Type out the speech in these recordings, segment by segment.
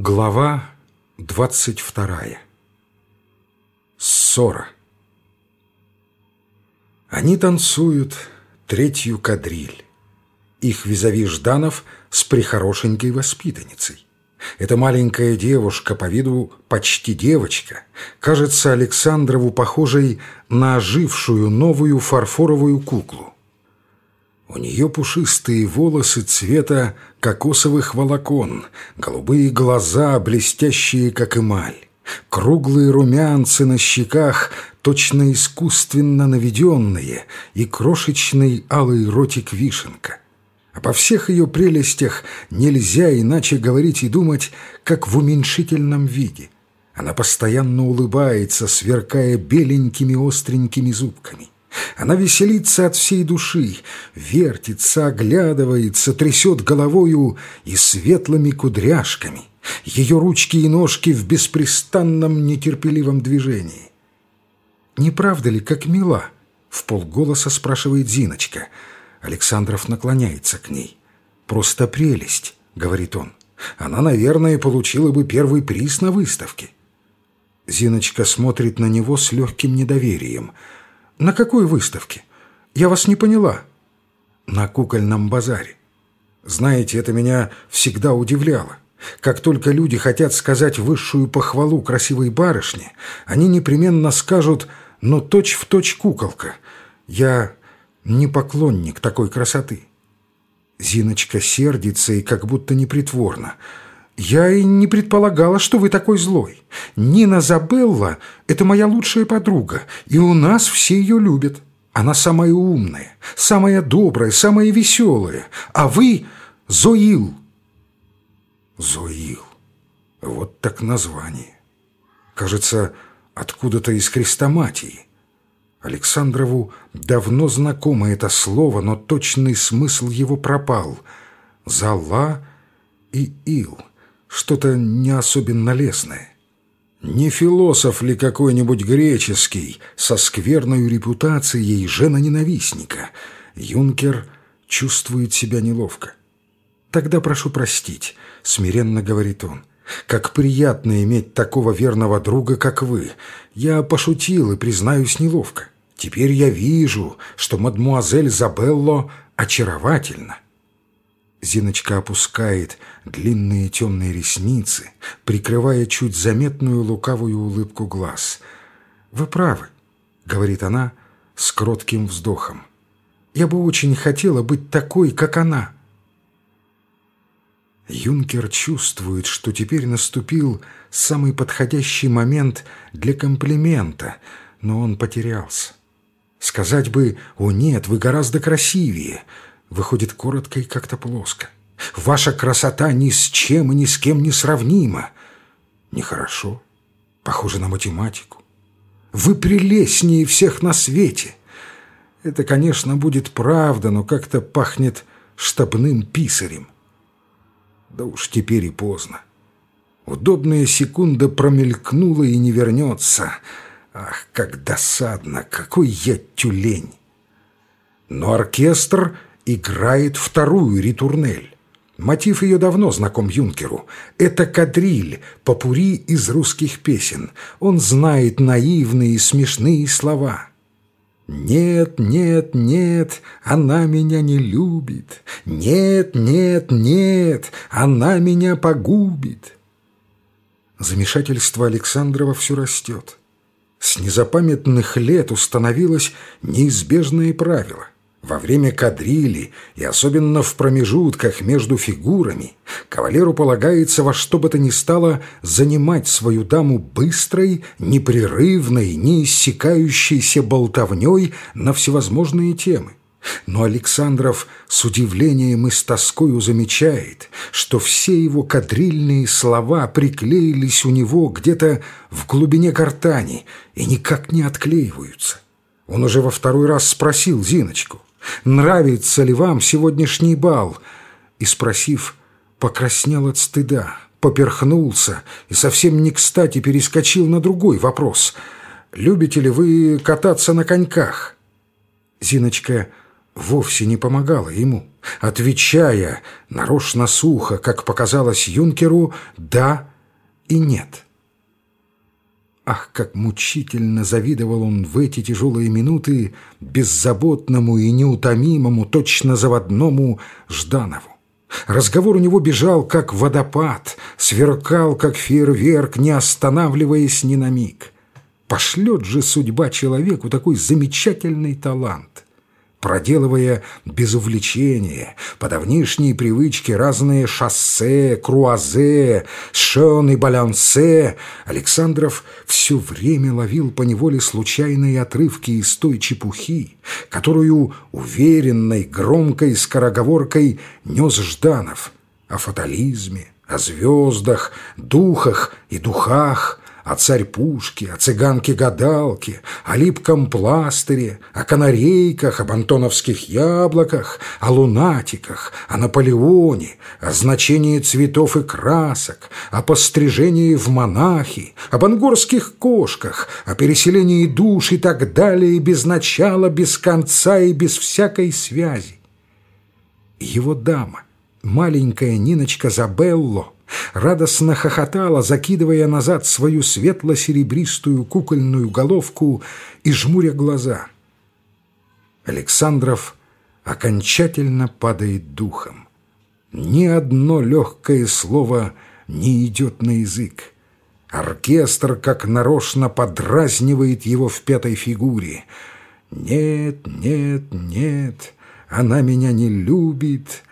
Глава двадцать вторая. Ссора. Они танцуют третью кадриль. Их визави Жданов с прихорошенькой воспитанницей. Эта маленькая девушка, по виду почти девочка, кажется Александрову похожей на ожившую новую фарфоровую куклу. У нее пушистые волосы цвета кокосовых волокон, голубые глаза, блестящие, как эмаль, круглые румянцы на щеках, точно искусственно наведенные, и крошечный алый ротик вишенка. Обо всех ее прелестях нельзя иначе говорить и думать, как в уменьшительном виде. Она постоянно улыбается, сверкая беленькими остренькими зубками. Она веселится от всей души, вертится, оглядывается, трясет головою и светлыми кудряшками. Ее ручки и ножки в беспрестанном нетерпеливом движении. «Не правда ли, как мила?» — в полголоса спрашивает Зиночка. Александров наклоняется к ней. «Просто прелесть», — говорит он. «Она, наверное, получила бы первый приз на выставке». Зиночка смотрит на него с легким недоверием — «На какой выставке? Я вас не поняла». «На кукольном базаре. Знаете, это меня всегда удивляло. Как только люди хотят сказать высшую похвалу красивой барышне, они непременно скажут «но точь-в-точь точь куколка». Я не поклонник такой красоты». Зиночка сердится и как будто непритворно – «Я и не предполагала, что вы такой злой. Нина Забелла — это моя лучшая подруга, и у нас все ее любят. Она самая умная, самая добрая, самая веселая, а вы — Зоил». «Зоил. Вот так название. Кажется, откуда-то из Хрестоматии». Александрову давно знакомо это слово, но точный смысл его пропал. «Зала» и «ил» что-то не особенно лесное. Не философ ли какой-нибудь греческий со скверной репутацией жена-ненавистника? Юнкер чувствует себя неловко. «Тогда прошу простить», — смиренно говорит он. «Как приятно иметь такого верного друга, как вы. Я пошутил и, признаюсь, неловко. Теперь я вижу, что мадмуазель Забелло очаровательна». Зиночка опускает длинные темные ресницы, прикрывая чуть заметную лукавую улыбку глаз. «Вы правы», — говорит она с кротким вздохом. «Я бы очень хотела быть такой, как она». Юнкер чувствует, что теперь наступил самый подходящий момент для комплимента, но он потерялся. Сказать бы «О нет, вы гораздо красивее», выходит коротко и как-то плоско. Ваша красота ни с чем и ни с кем не сравнима. Нехорошо. Похоже на математику. Вы прелестнее всех на свете. Это, конечно, будет правда, но как-то пахнет штабным писарем. Да уж теперь и поздно. Удобная секунда промелькнула и не вернется. Ах, как досадно, какой я тюлень! Но оркестр играет вторую ритурнель. Мотив ее давно знаком Юнкеру. Это кадриль, попури из русских песен. Он знает наивные смешные слова. «Нет, нет, нет, она меня не любит. Нет, нет, нет, она меня погубит». Замешательство Александрова все растет. С незапамятных лет установилось неизбежное правило – во время кадрили и особенно в промежутках между фигурами кавалеру полагается во что бы то ни стало занимать свою даму быстрой, непрерывной, неиссякающейся болтовней на всевозможные темы. Но Александров с удивлением и с тоскою замечает, что все его кадрильные слова приклеились у него где-то в глубине гортани и никак не отклеиваются. Он уже во второй раз спросил Зиночку, нравится ли вам сегодняшний бал?» И, спросив, покраснел от стыда, поперхнулся и совсем не кстати перескочил на другой вопрос. «Любите ли вы кататься на коньках?» Зиночка вовсе не помогала ему. отвечая нарочно сухо, как показалось юнкеру, «да» и «нет». Ах, как мучительно завидовал он в эти тяжелые минуты беззаботному и неутомимому, точно заводному Жданову. Разговор у него бежал, как водопад, сверкал, как фейерверк, не останавливаясь ни на миг. Пошлет же судьба человеку такой замечательный талант проделывая без увлечения, по давнишней привычке разные шоссе, круазе, шон и балансе, Александров все время ловил по неволе случайные отрывки из той чепухи, которую уверенной, громкой скороговоркой нес Жданов о фатализме, о звездах, духах и духах, о царь-пушке, о цыганке-гадалке, о липком пластыре, о канарейках, об антоновских яблоках, о лунатиках, о Наполеоне, о значении цветов и красок, о пострижении в монахи, об ангорских кошках, о переселении душ и так далее без начала, без конца и без всякой связи. Его дама, маленькая Ниночка Забелло, радостно хохотала, закидывая назад свою светло-серебристую кукольную головку и жмуря глаза. Александров окончательно падает духом. Ни одно легкое слово не идет на язык. Оркестр как нарочно подразнивает его в пятой фигуре. «Нет, нет, нет, она меня не любит,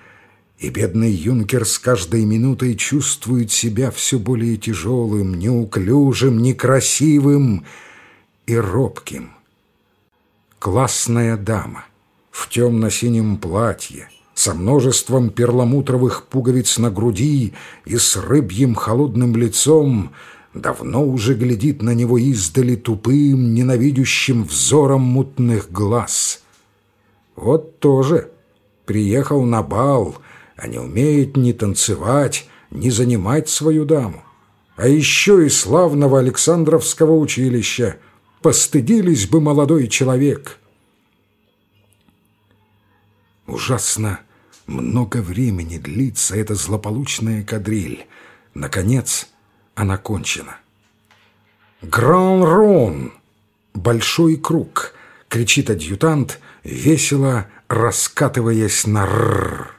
и бедный юнкер с каждой минутой чувствует себя все более тяжелым, неуклюжим, некрасивым и робким. Классная дама в темно-синем платье, со множеством перламутровых пуговиц на груди и с рыбьим холодным лицом, давно уже глядит на него издали тупым, ненавидящим взором мутных глаз. Вот тоже приехал на бал — а не умеет ни танцевать, ни занимать свою даму. А еще и славного Александровского училища. Постыдились бы молодой человек. Ужасно много времени длится эта злополучная кадриль. Наконец, она кончена. «Гран-рон!» «Большой круг!» — кричит адъютант, весело раскатываясь на «рррр».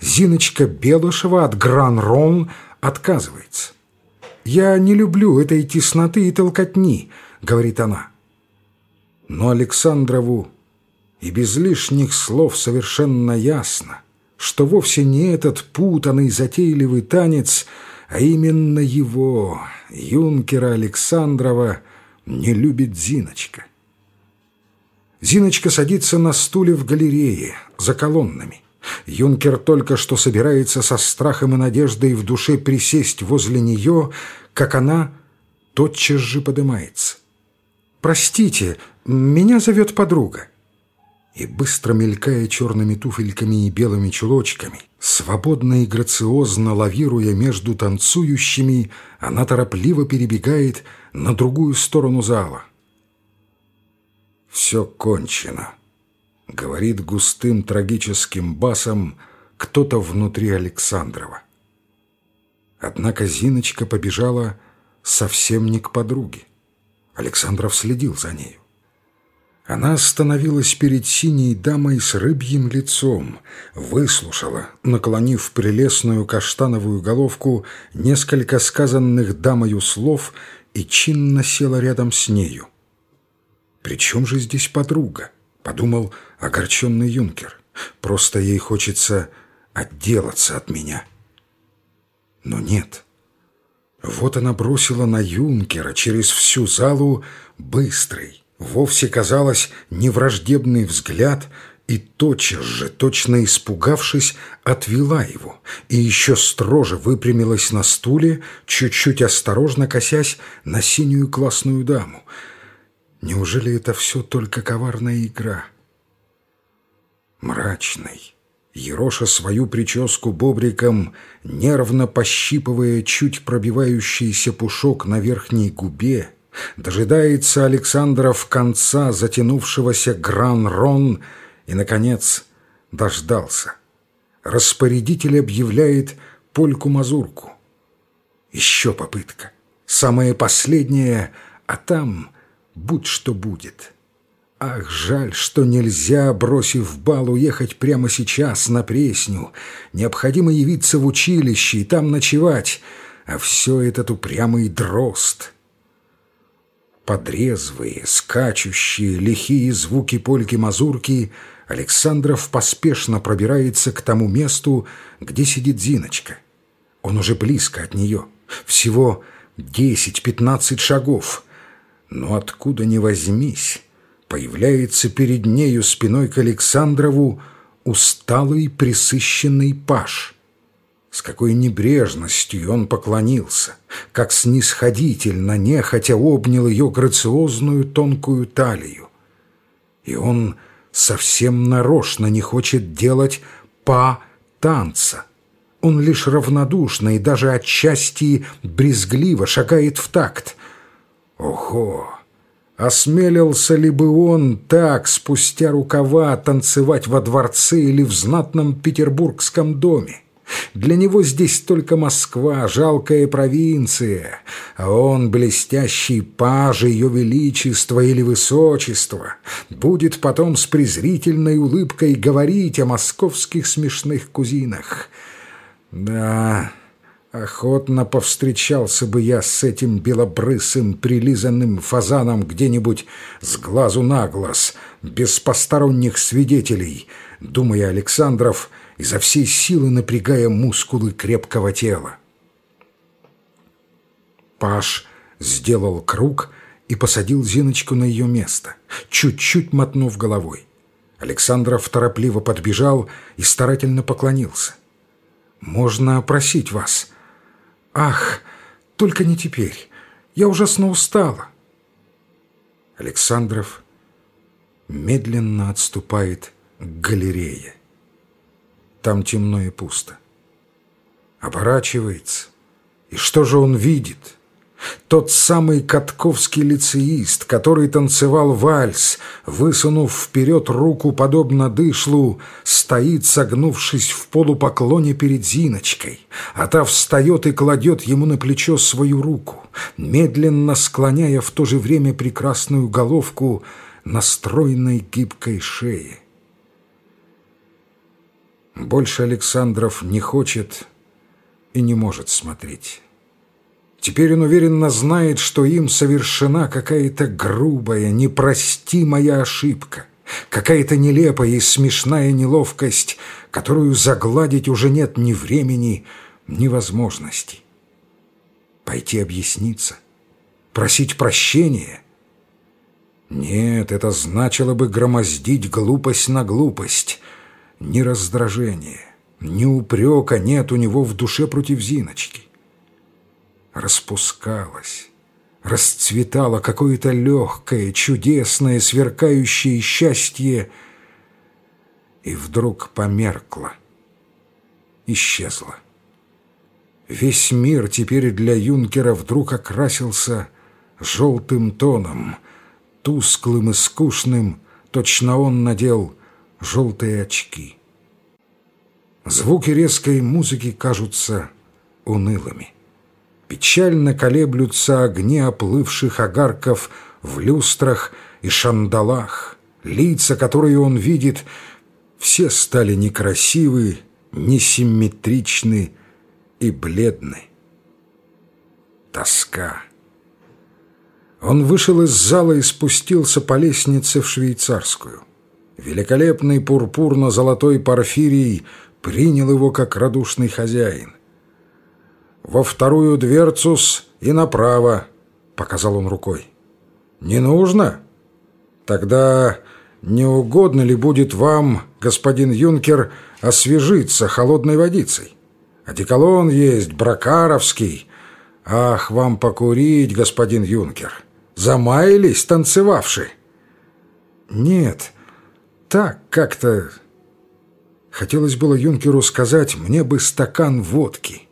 Зиночка Белышева от Гран-Рон отказывается. «Я не люблю этой тесноты и толкотни», — говорит она. Но Александрову и без лишних слов совершенно ясно, что вовсе не этот путанный затейливый танец, а именно его, юнкера Александрова, не любит Зиночка. Зиночка садится на стуле в галерее, за колоннами. Юнкер только что собирается со страхом и надеждой в душе присесть возле нее, как она тотчас же поднимается. «Простите, меня зовет подруга». И быстро мелькая черными туфельками и белыми чулочками, свободно и грациозно лавируя между танцующими, она торопливо перебегает на другую сторону зала. Все кончено говорит густым трагическим басом кто-то внутри Александрова. Однако Зиночка побежала совсем не к подруге. Александров следил за нею. Она остановилась перед синей дамой с рыбьим лицом, выслушала, наклонив прелестную каштановую головку, несколько сказанных дамою слов и чинно села рядом с нею. «При чем же здесь подруга?» — подумал огорченный юнкер. «Просто ей хочется отделаться от меня». Но нет. Вот она бросила на юнкера через всю залу быстрый, вовсе казалось невраждебный взгляд и тотчас же, точно испугавшись, отвела его и еще строже выпрямилась на стуле, чуть-чуть осторожно косясь на синюю классную даму — Неужели это все только коварная игра? Мрачный, ероша свою прическу бобриком, нервно пощипывая чуть пробивающийся пушок на верхней губе, дожидается Александров конца затянувшегося гран-рон и, наконец, дождался. Распорядитель объявляет польку-мазурку. Еще попытка. Самая последняя, а там будь что будет. Ах, жаль, что нельзя, бросив бал, уехать прямо сейчас на Пресню. Необходимо явиться в училище и там ночевать, а все этот упрямый дрозд. Подрезвые, скачущие, лихие звуки польки-мазурки Александров поспешно пробирается к тому месту, где сидит Зиночка. Он уже близко от нее. Всего десять-пятнадцать шагов. Но откуда ни возьмись, появляется перед нею спиной к Александрову усталый присыщенный паш. С какой небрежностью он поклонился, как снисходительно, нехотя обнял ее грациозную тонкую талию. И он совсем нарочно не хочет делать па танца. Он лишь равнодушно и даже отчасти брезгливо шагает в такт. Ого! Осмелился ли бы он так, спустя рукава, танцевать во дворце или в знатном петербургском доме? Для него здесь только Москва, жалкая провинция, а он, блестящий паж ее величества или высочества, будет потом с презрительной улыбкой говорить о московских смешных кузинах. Да, охотно повстречался бы я с этим белобрысым прилизанным фазаном где-нибудь с глазу на глаз, без посторонних свидетелей, думая Александров, изо всей силы напрягая мускулы крепкого тела. Паш сделал круг и посадил Зиночку на ее место, чуть-чуть мотнув головой. Александров торопливо подбежал и старательно поклонился. «Можно просить вас?» «Ах, только не теперь. Я ужасно устала». Александров медленно отступает к галерее. Там темно и пусто. Оборачивается. И что же он видит? Тот самый катковский лицеист, который танцевал вальс, высунув вперед руку, подобно дышлу, стоит, согнувшись в полупоклоне перед Зиночкой, а та встает и кладет ему на плечо свою руку, медленно склоняя в то же время прекрасную головку на стройной гибкой шее. Больше Александров не хочет и не может смотреть. Теперь он уверенно знает, что им совершена какая-то грубая, непростимая ошибка, какая-то нелепая и смешная неловкость, которую загладить уже нет ни времени, ни возможности. Пойти объясниться, просить прощения? Нет, это значило бы громоздить глупость на глупость. Ни раздражения, ни упрека нет у него в душе против Зиночки распускалось, расцветало какое-то легкое, чудесное, сверкающее счастье, и вдруг померкло, исчезло. Весь мир теперь для юнкера вдруг окрасился желтым тоном, тусклым и скучным, точно он надел желтые очки. Звуки резкой музыки кажутся унылыми. Печально колеблются огни оплывших огарков в люстрах и шандалах. Лица, которые он видит, все стали некрасивы, несимметричны и бледны. Тоска. Он вышел из зала и спустился по лестнице в швейцарскую. Великолепный пурпурно-золотой порфирий принял его как радушный хозяин во вторую дверцус и направо», — показал он рукой. «Не нужно? Тогда не угодно ли будет вам, господин юнкер, освежиться холодной водицей? Одеколон есть, бракаровский. Ах, вам покурить, господин юнкер! Замаялись, танцевавши?» «Нет, так как-то...» Хотелось было юнкеру сказать, мне бы стакан водки.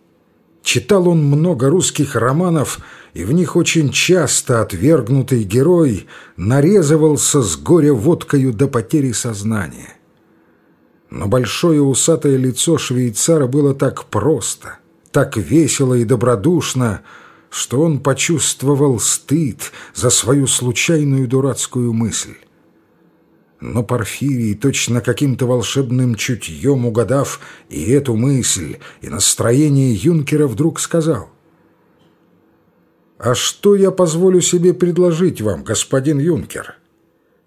Читал он много русских романов, и в них очень часто отвергнутый герой нарезывался с горя водкою до потери сознания. Но большое усатое лицо швейцара было так просто, так весело и добродушно, что он почувствовал стыд за свою случайную дурацкую мысль. Но Порфирий, точно каким-то волшебным чутьем угадав и эту мысль, и настроение юнкера, вдруг сказал. «А что я позволю себе предложить вам, господин юнкер?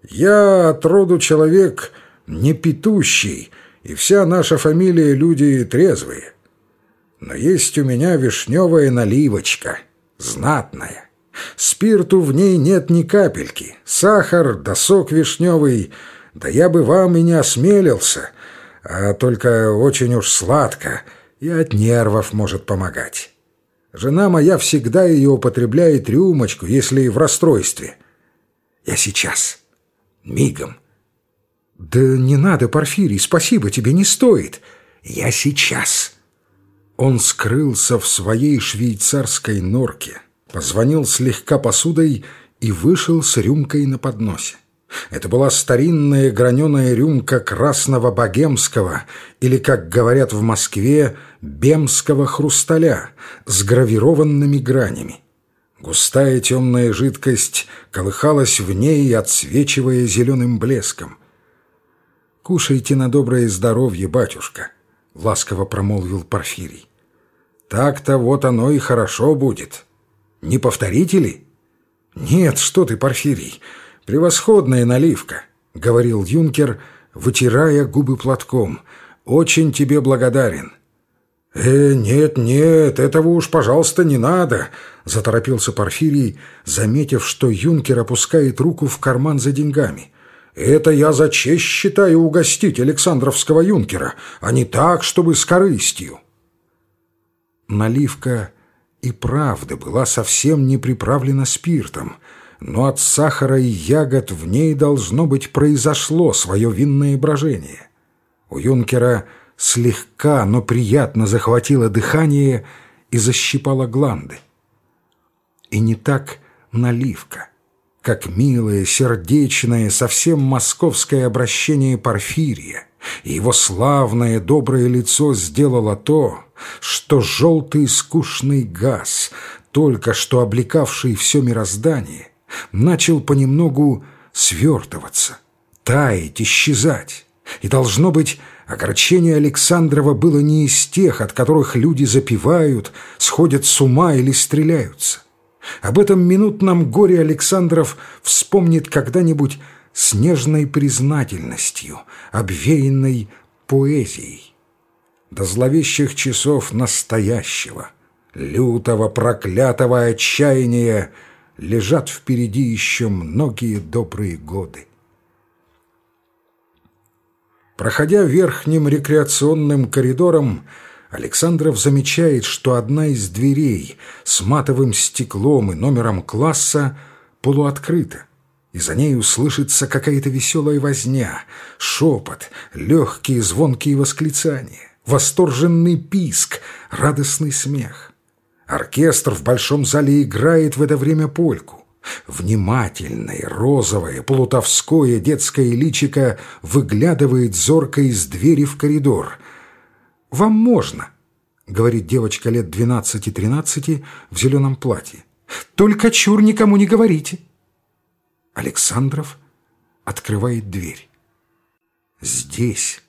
Я от роду человек не петущий, и вся наша фамилия люди трезвые. Но есть у меня вишневая наливочка, знатная». Спирту в ней нет ни капельки. Сахар да сок вишневый. Да я бы вам и не осмелился. А только очень уж сладко и от нервов может помогать. Жена моя всегда ее употребляет рюмочку, если в расстройстве. Я сейчас. Мигом. Да не надо, Порфирий, спасибо, тебе не стоит. Я сейчас. Он скрылся в своей швейцарской норке позвонил слегка посудой и вышел с рюмкой на подносе. Это была старинная граненая рюмка красного богемского, или, как говорят в Москве, бемского хрусталя с гравированными гранями. Густая темная жидкость колыхалась в ней, отсвечивая зеленым блеском. «Кушайте на доброе здоровье, батюшка», — ласково промолвил Порфирий. «Так-то вот оно и хорошо будет». Не повторите ли? Нет, что ты, Порфирий, превосходная наливка, говорил юнкер, вытирая губы платком. Очень тебе благодарен. «Э, нет, нет, этого уж, пожалуйста, не надо», — заторопился Порфирий, заметив, что юнкер опускает руку в карман за деньгами. «Это я за честь считаю угостить Александровского юнкера, а не так, чтобы с корыстью». Наливка и правда была совсем не приправлена спиртом, но от сахара и ягод в ней, должно быть, произошло свое винное брожение. У юнкера слегка, но приятно захватило дыхание и защипало гланды. И не так наливка, как милое, сердечное, совсем московское обращение Порфирия, и его славное доброе лицо сделало то, что желтый скучный газ, только что облекавший все мироздание, начал понемногу свертываться, таять, исчезать. И, должно быть, огорчение Александрова было не из тех, от которых люди запивают, сходят с ума или стреляются. Об этом минутном горе Александров вспомнит когда-нибудь с нежной признательностью, обвеянной поэзией до зловещих часов настоящего, лютого, проклятого отчаяния лежат впереди еще многие добрые годы. Проходя верхним рекреационным коридором, Александров замечает, что одна из дверей с матовым стеклом и номером класса полуоткрыта, и за ней услышится какая-то веселая возня, шепот, легкие звонкие восклицания восторженный писк, радостный смех. Оркестр в большом зале играет в это время польку. Внимательное, розовое, плутовское детское личико выглядывает зорко из двери в коридор. «Вам можно», — говорит девочка лет двенадцати-тринадцати в зеленом платье. «Только чур никому не говорите». Александров открывает дверь. Здесь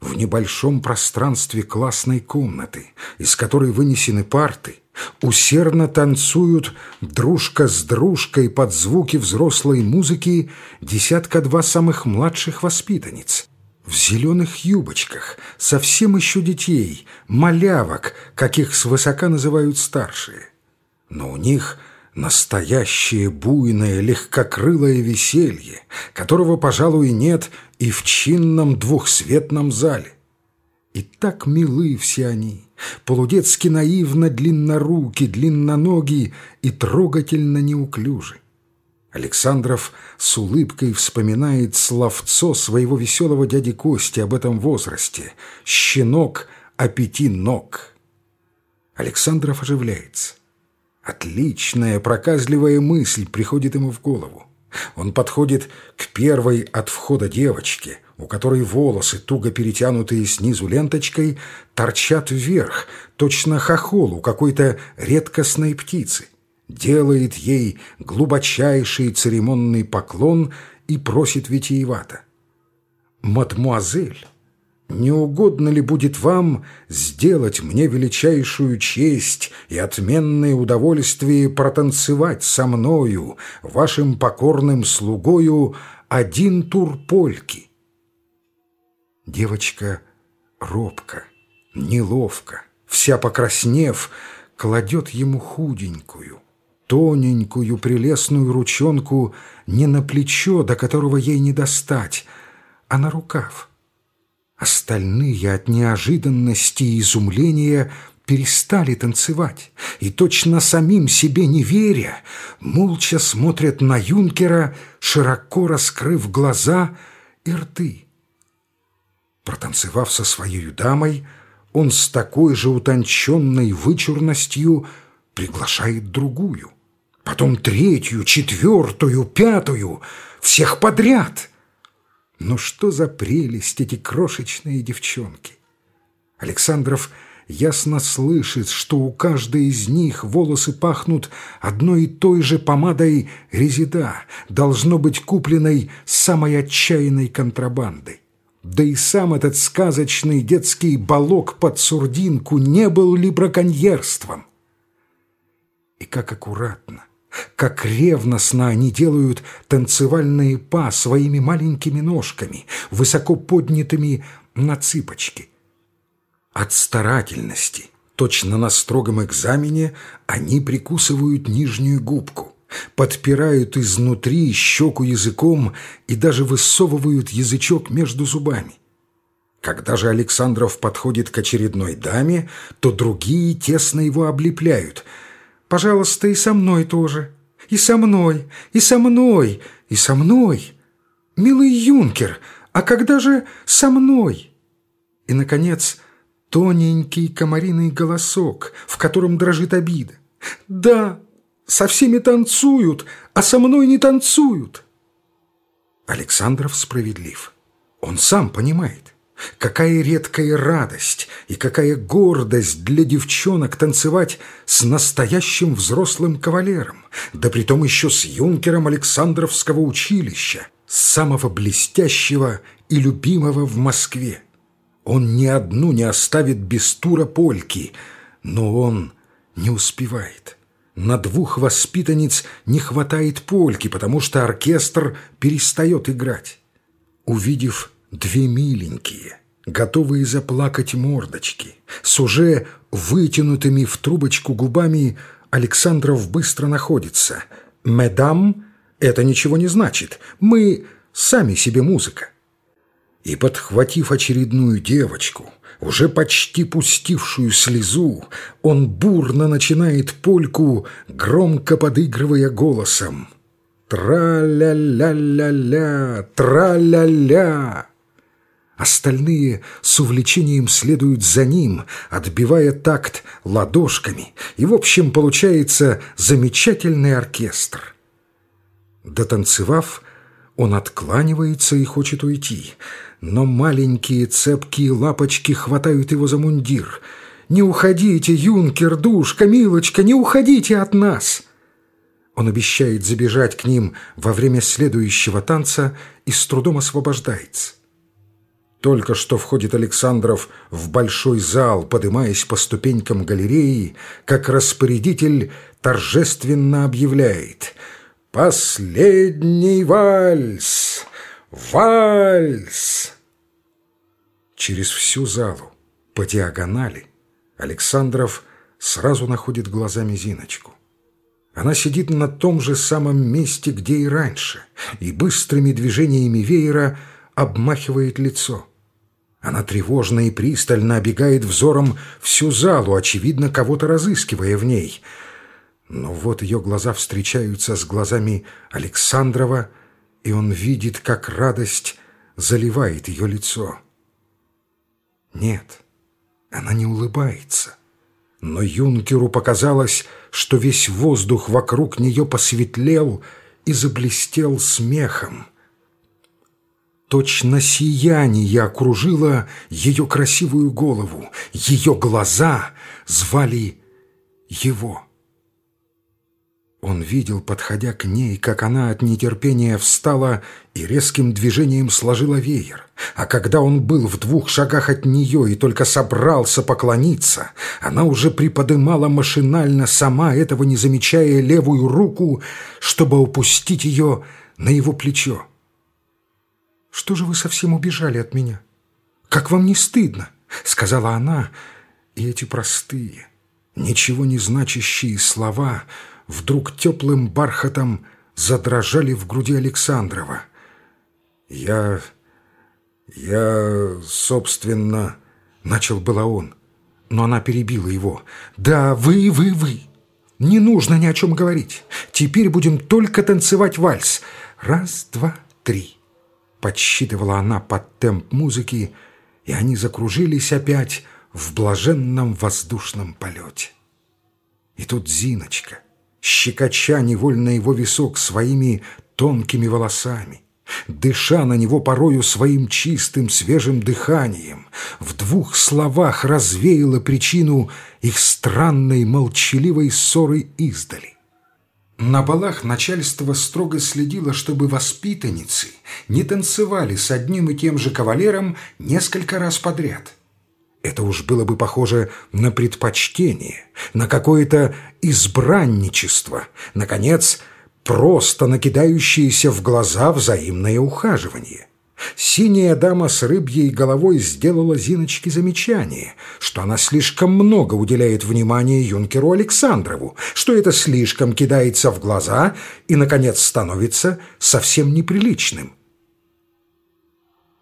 в небольшом пространстве классной комнаты, из которой вынесены парты, усердно танцуют дружка с дружкой под звуки взрослой музыки десятка-два самых младших воспитанниц. В зеленых юбочках, совсем еще детей, малявок, каких свысока называют старшие. Но у них настоящее буйное легкокрылое веселье, которого, пожалуй, нет и в чинном двухсветном зале. И так милы все они, полудетски наивно длинноруки, длинноногие и трогательно неуклюжи. Александров с улыбкой вспоминает словцо своего веселого дяди Кости об этом возрасте «Щенок о пяти ног». Александров оживляется. Отличная проказливая мысль приходит ему в голову. Он подходит к первой от входа девочке, у которой волосы, туго перетянутые снизу ленточкой, торчат вверх, точно хохол у какой-то редкостной птицы, делает ей глубочайший церемонный поклон и просит витиевато. «Мадмуазель, не угодно ли будет вам сделать мне величайшую честь и отменное удовольствие протанцевать со мною, вашим покорным слугою, один тур польки?» Девочка робко, неловко, вся покраснев, кладет ему худенькую, тоненькую прелестную ручонку не на плечо, до которого ей не достать, а на рукав. Остальные от неожиданности и изумления перестали танцевать и, точно самим себе не веря, молча смотрят на юнкера, широко раскрыв глаза и рты. Протанцевав со своей дамой, он с такой же утонченной вычурностью приглашает другую, потом третью, четвертую, пятую, всех подряд. Но что за прелесть эти крошечные девчонки! Александров ясно слышит, что у каждой из них волосы пахнут одной и той же помадой резида, должно быть купленной самой отчаянной контрабандой. Да и сам этот сказочный детский балок под сурдинку не был ли браконьерством? И как аккуратно, как ревностно они делают танцевальные па своими маленькими ножками, высоко поднятыми на цыпочки. От старательности, точно на строгом экзамене, они прикусывают нижнюю губку подпирают изнутри щеку языком и даже высовывают язычок между зубами. Когда же Александров подходит к очередной даме, то другие тесно его облепляют. «Пожалуйста, и со мной тоже. И со мной, и со мной, и со мной. Милый юнкер, а когда же со мной?» И, наконец, тоненький комариный голосок, в котором дрожит обида. «Да, со всеми танцуют, а со мной не танцуют. Александров справедлив. Он сам понимает, какая редкая радость и какая гордость для девчонок танцевать с настоящим взрослым кавалером, да притом еще с юнкером Александровского училища, самого блестящего и любимого в Москве. Он ни одну не оставит без тура польки, но он не успевает. На двух воспитанниц не хватает польки, потому что оркестр перестает играть. Увидев две миленькие, готовые заплакать мордочки, с уже вытянутыми в трубочку губами, Александров быстро находится. «Медам, это ничего не значит. Мы сами себе музыка». И, подхватив очередную девочку, уже почти пустившую слезу, он бурно начинает польку, громко подыгрывая голосом. «Тра-ля-ля-ля-ля! Тра-ля-ля!» Остальные с увлечением следуют за ним, отбивая такт ладошками, и, в общем, получается замечательный оркестр. Дотанцевав, он откланивается и хочет уйти — но маленькие цепкие лапочки хватают его за мундир. «Не уходите, юнкер, душка, милочка, не уходите от нас!» Он обещает забежать к ним во время следующего танца и с трудом освобождается. Только что входит Александров в большой зал, поднимаясь по ступенькам галереи, как распорядитель торжественно объявляет «Последний вальс! Вальс!» Через всю залу, по диагонали, Александров сразу находит глазами Зиночку. Она сидит на том же самом месте, где и раньше, и быстрыми движениями веера обмахивает лицо. Она тревожно и пристально обегает взором всю залу, очевидно, кого-то разыскивая в ней. Но вот ее глаза встречаются с глазами Александрова, и он видит, как радость заливает ее лицо. Нет, она не улыбается. Но юнкеру показалось, что весь воздух вокруг нее посветлел и заблестел смехом. Точно сияние окружило ее красивую голову. Ее глаза звали его. Он видел, подходя к ней, как она от нетерпения встала и резким движением сложила веер. А когда он был в двух шагах от нее и только собрался поклониться, она уже приподымала машинально, сама этого не замечая, левую руку, чтобы упустить ее на его плечо. «Что же вы совсем убежали от меня? Как вам не стыдно?» — сказала она, и эти простые, ничего не значащие слова — вдруг теплым бархатом задрожали в груди Александрова. «Я... я... собственно...» — начал было он, но она перебила его. «Да, вы, вы, вы! Не нужно ни о чем говорить. Теперь будем только танцевать вальс. Раз, два, три!» Подсчитывала она под темп музыки, и они закружились опять в блаженном воздушном полете. И тут Зиночка, щекоча невольно его висок своими тонкими волосами, дыша на него порою своим чистым свежим дыханием, в двух словах развеяла причину их странной молчаливой ссоры издали. На балах начальство строго следило, чтобы воспитанницы не танцевали с одним и тем же кавалером несколько раз подряд. Это уж было бы похоже на предпочтение, на какое-то избранничество, наконец, просто накидающееся в глаза взаимное ухаживание. Синяя дама с рыбьей головой сделала Зиночке замечание, что она слишком много уделяет внимания юнкеру Александрову, что это слишком кидается в глаза и, наконец, становится совсем неприличным.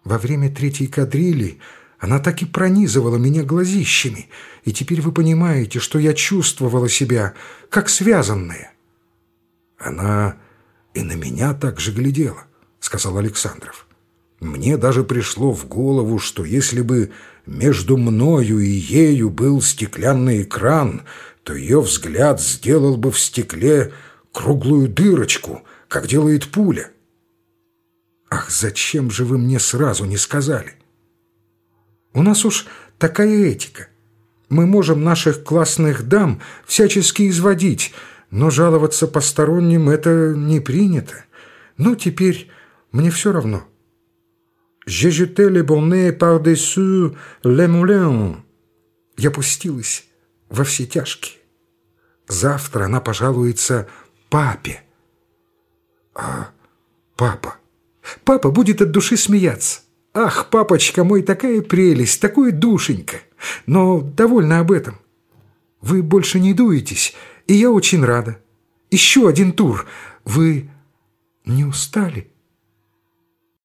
Во время третьей кадрили она так и пронизывала меня глазищами, и теперь вы понимаете, что я чувствовала себя, как связанная. Она и на меня так же глядела, сказал Александров. Мне даже пришло в голову, что если бы между мною и ею был стеклянный экран, то ее взгляд сделал бы в стекле круглую дырочку, как делает пуля. Ах, зачем же вы мне сразу не сказали? У нас уж такая этика. Мы можем наших классных дам всячески изводить, но жаловаться посторонним это не принято. Ну, теперь мне все равно. «J'ai jeté les bonnets par-dessus les moulins». Я пустилась во все тяжкие. Завтра она пожалуется папе. А папа? Папа будет от души смеяться. Ах, папочка мой, такая прелесть, такое душенька. Но довольно об этом. Вы больше не дуетесь, и я очень рада. Еще один тур. Вы не устали?»